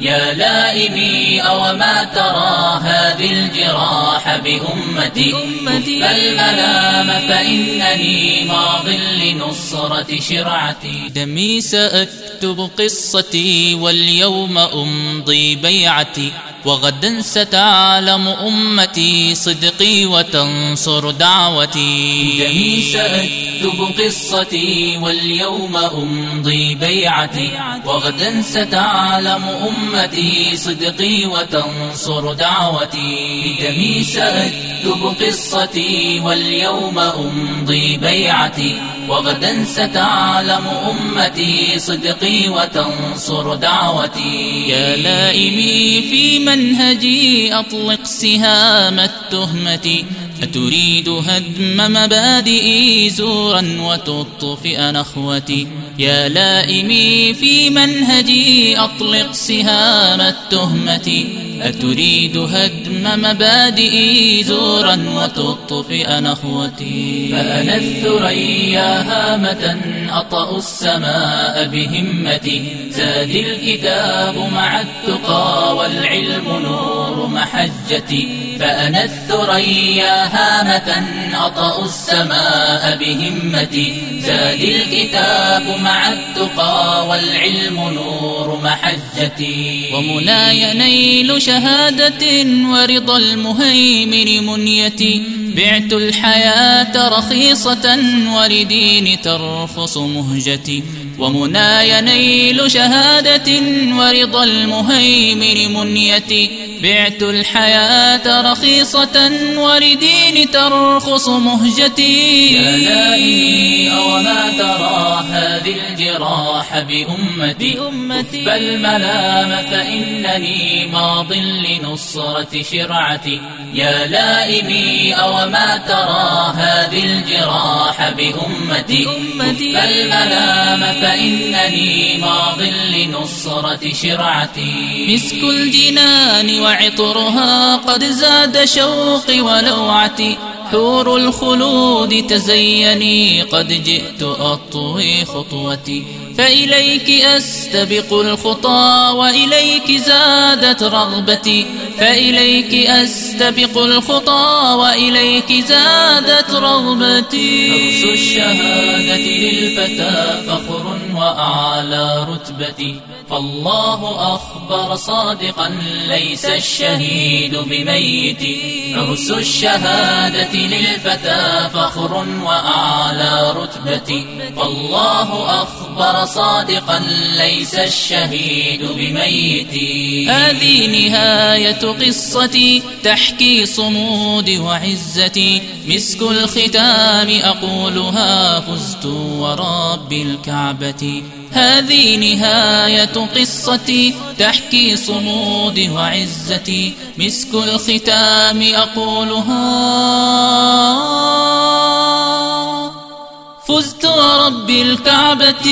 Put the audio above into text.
يا لائمي أو ما ترى هذه الجراح بأمتي؟ فالملام فإنني ماض لنصرة شرعتي. دمي سأكتب قصتي واليوم أمضي بيعتي. وغدا ستعلم أمتي صدقي وتنصر دعوتي. دمي سأكتب قصتي واليوم أمضي بيعتي. وغدا ستعلم أمتي صدقي وتنصر دعوتي. دمي سأكتب قصتي واليوم أمضي بيعتي. وغدا ستعلم أمتي صدقي وتنصر دعوتي. يا لائمي في منهجي أطلق سهام التهمة. أتريد هدم مبادئي زورا وتطفئ نخوتي. يا لائمي في منهجي أطلق سهام التهمة. أتريد هدم مبادئي زورا وتطفئ نخوتي فأنا الثريا هامة أطأ السماء بهمتي. زاد الكتاب مع التقى والعلم نور محجتي. فأنا الثريا هامة أطأ السماء بهمتي. زاد الكتاب مع التقى والعلم نور محجتي. ومناي نيل شهادة ورضا المهيمن منيتي. بعت الحياة رخيصة ولدين ترخص مهجتي. ومناي نيل شهادة ورضا المهيمن منيتي. بعت الحياة رخيصة ولدين ترخص مهجتي. يا لائمي أو ما ترى هذه الجراح بأمتي؟ بأمتي. فالملام فإنني ماض لنصرة شرعتي. يا لائمي أو ما ترى هذه الجراح بأمتي؟ بأمتي. فالملام فإنني ماض لنصرة شرعتي. مسك الجنان وعطرها قد زاد شوقي ولوعتي حور الخلود تزيني قد جئت أطوي خطوتي. فإليك أستبق الخطى وإليك زادت رغبتي. فإليك أستبق الخطى وإليك زادت رغبتي. درس الشهادة للفتى فخر وأعلى رتبتي. فالله أخبر صادقا ليس الشهيد بميت عرس الشهادة للفتى فخر وأعلى رتبتي. فالله أخبر صادقا ليس الشهيد بميت هذه نهاية قصتي. تحكي صمودي وعزتي مسك الختام أقولها فزت ورب الكعبة. هذه نهاية قصتي تحكي صمودي وعزتي مسك الختام أقولها فزت ورب الكعبة.